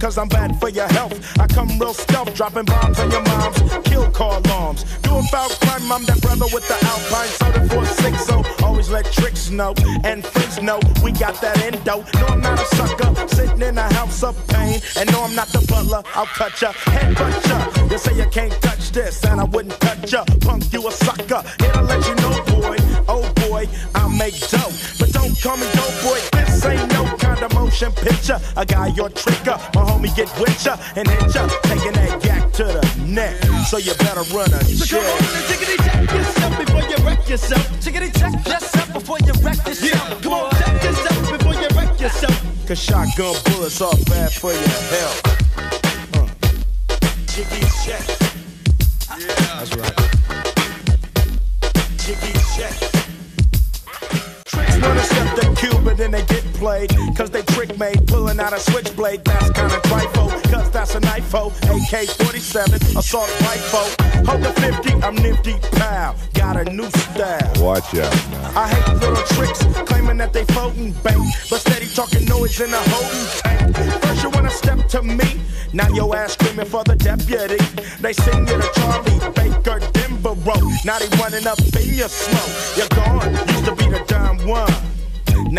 cause I'm bad for your health. I come real stealth, dropping bombs on your moms, kill car alarms. Doing foul crime, I'm that brother with the Alpine soda so oh. always let tricks know and friends know we got that endo. No, I'm not a sucker, sitting in a house of pain. And no, I'm not the butler, I'll cut ya, head headbutt ya. You say you can't touch this, and I wouldn't touch ya. Punk, you a sucker. Here to let you know, boy, oh boy, I make dough. But don't call me dope boy, motion picture. A guy, your tricker, my homie get with ya and hit ya, taking that yak to the neck. So you better run a So come on check. and tickety check yourself before you wreck yourself. Tickety check yourself before you wreck yourself. Yeah, come on, check yourself before you wreck yourself. Cause shotgun bullets are bad for your health. Uh. Jiggy check. That's right. Get. Cause they trick made, pulling out a switchblade. That's kinda trifle, cause that's a knife AK 47, assault rifle. Hold the 50, I'm nifty, pal. Got a new style. Watch out now. I hate little tricks, claiming that they floating bank, but steady talking noise in a holding tank. First you wanna step to me, now your ass screaming for the deputy. They sing you to Charlie Baker Denver Road. Now they running up in your slow. You're gone, used to be the dime one.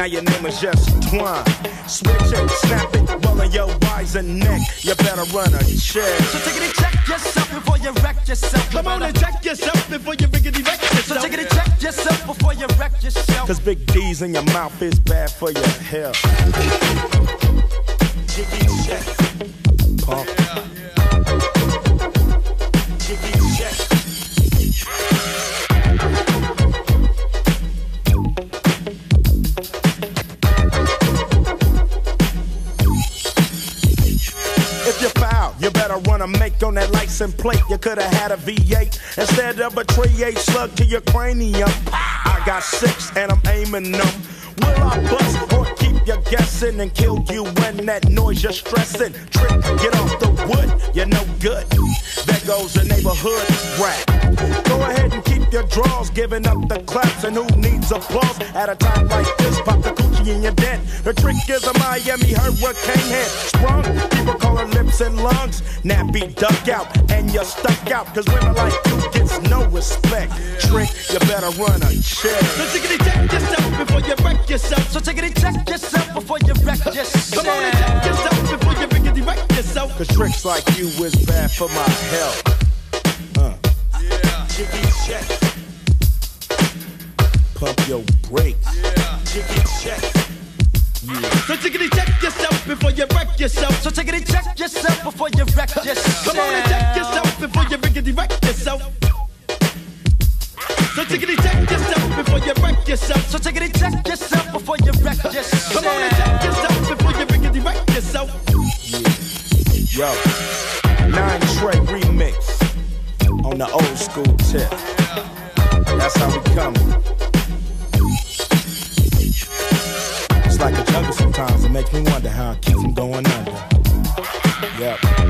Now your name is just Twine. Switch it, snap it, rolling your eyes and neck. You better run a check. So take it and check yourself before you wreck yourself. Come on and check yourself before you riggedy wreck yourself. So take it and check yourself before you wreck yourself. Cause big D's in your mouth is bad for your health. Jiggy check. Pump. Jiggy better run make on that license plate. You could have had a V8 instead of a 38 slug to your cranium. I got six and I'm aiming them. Will I bust or keep you guessing and kill you when that noise you're stressing? Trick, get off the wood, you're no good. There goes the neighborhood rap. Go ahead and keep your draws, giving up the claps. And who needs applause at a time like this? Pop the coochie in your dent. The trick is a Miami hurricane head. Sprung, people call her lips and lungs. Nappy duck out, and you're stuck out. Cause women like you gets no respect. Trick, you better run a check. So tickety check yourself before you wreck yourself. So tickety check yourself before you wreck yourself. Come on and check yourself before you wreck yourself. Cause tricks like you is bad for my health. Uh. Jiggy check. Pump your brakes. Jiggy check. So tickety check yourself before you wreck yourself. So tickety check yourself before you wreck yourself. Come on and check yourself before you riggedy wreck yourself. So tickety check yourself before you wreck yourself. So tickety check yourself before you wreck yourself. Come on and check yourself before you wreck yourself. Yo. Nine. On the old school tip. That's how we come. It's like a jungle sometimes. It makes me wonder how I keep from going under. Yep.